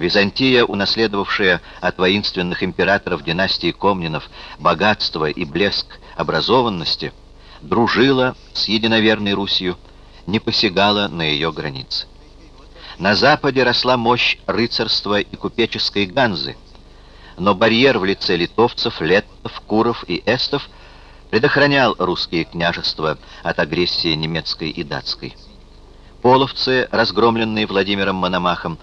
Византия, унаследовавшая от воинственных императоров династии Комнинов богатство и блеск образованности, дружила с единоверной Русью, не посягала на ее границы. На западе росла мощь рыцарства и купеческой ганзы, но барьер в лице литовцев, леттов, куров и эстов предохранял русские княжества от агрессии немецкой и датской. Половцы, разгромленные Владимиром Мономахом,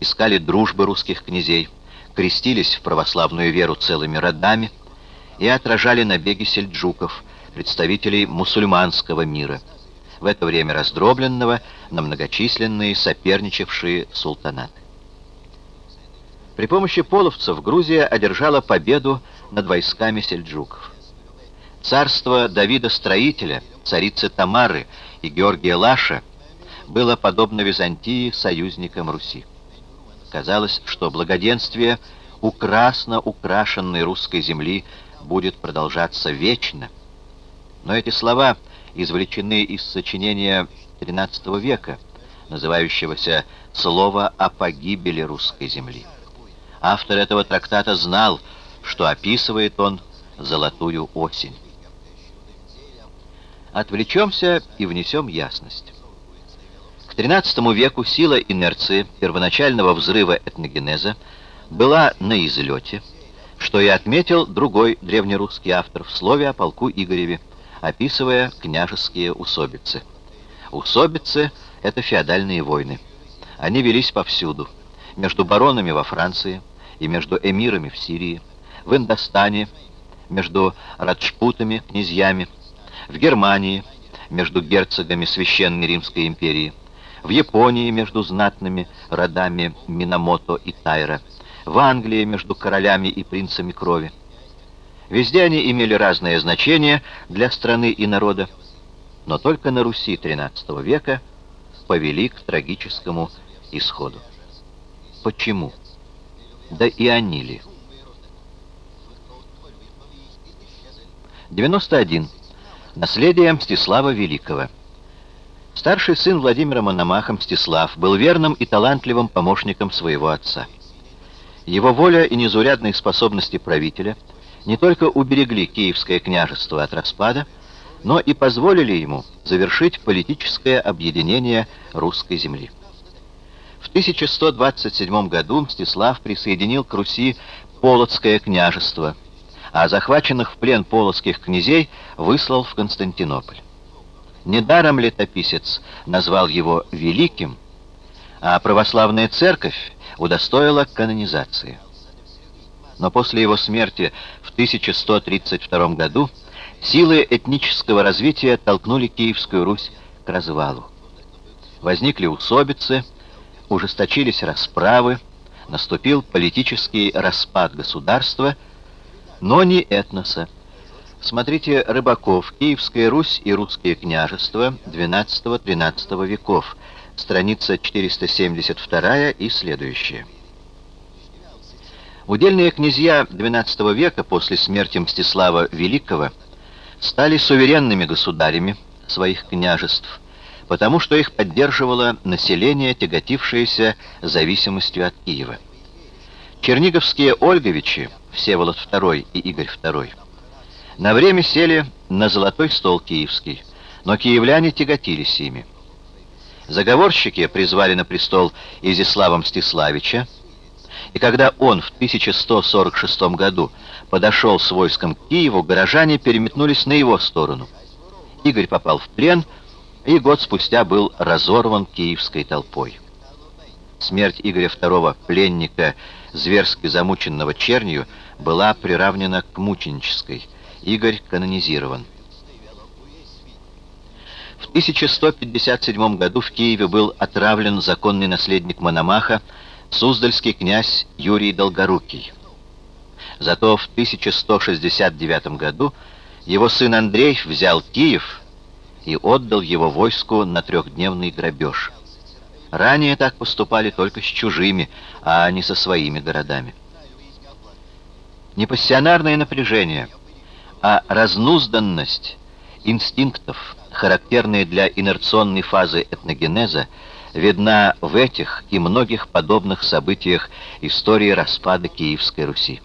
искали дружбы русских князей, крестились в православную веру целыми родами и отражали набеги сельджуков, представителей мусульманского мира, в это время раздробленного на многочисленные соперничавшие султанаты. При помощи половцев Грузия одержала победу над войсками сельджуков. Царство Давида Строителя, царицы Тамары и Георгия Лаша было подобно Византии союзникам Руси. Казалось, что благоденствие у красно украшенной русской земли будет продолжаться вечно. Но эти слова извлечены из сочинения XIII века, называющегося «Слово о погибели русской земли». Автор этого трактата знал, что описывает он «золотую осень». Отвлечемся и внесем ясность. XIII веку сила инерции первоначального взрыва этногенеза была на излете, что и отметил другой древнерусский автор в слове о полку Игореве, описывая княжеские усобицы. Усобицы — это феодальные войны. Они велись повсюду, между баронами во Франции и между эмирами в Сирии, в Индостане, между раджпутами, князьями, в Германии, между герцогами Священной Римской империи, в Японии между знатными родами Минамото и Тайра, в Англии между королями и принцами крови. Везде они имели разное значение для страны и народа, но только на Руси XIII века повели к трагическому исходу. Почему? Да и они ли? 91. Наследие Мстислава Великого. Старший сын Владимира Мономаха Мстислав был верным и талантливым помощником своего отца. Его воля и незаурядные способности правителя не только уберегли Киевское княжество от распада, но и позволили ему завершить политическое объединение русской земли. В 1127 году Мстислав присоединил к Руси Полоцкое княжество, а захваченных в плен полоцких князей выслал в Константинополь. Недаром летописец назвал его «великим», а православная церковь удостоила канонизации. Но после его смерти в 1132 году силы этнического развития толкнули Киевскую Русь к развалу. Возникли усобицы, ужесточились расправы, наступил политический распад государства, но не этноса, Смотрите Рыбаков, Киевская Русь и русские княжества XII-XIII веков, страница 472 и следующие. Удельные князья XII века после смерти Мстислава Великого стали суверенными государями своих княжеств, потому что их поддерживало население, тяготившееся зависимостью от Киева. Черниговские Ольговичи, Всеволод II и Игорь II, на время сели на золотой стол киевский, но киевляне тяготились ими. Заговорщики призвали на престол Изислава Мстиславича, и когда он в 1146 году подошел с войском к Киеву, горожане переметнулись на его сторону. Игорь попал в плен и год спустя был разорван киевской толпой. Смерть Игоря II, пленника, зверски замученного чернью, была приравнена к мученической – Игорь канонизирован. В 1157 году в Киеве был отравлен законный наследник Мономаха, суздальский князь Юрий Долгорукий. Зато в 1169 году его сын Андрей взял Киев и отдал его войску на трехдневный грабеж. Ранее так поступали только с чужими, а не со своими городами. Непассионарное напряжение – а разнузданность инстинктов, характерные для инерционной фазы этногенеза, видна в этих и многих подобных событиях истории распада Киевской Руси.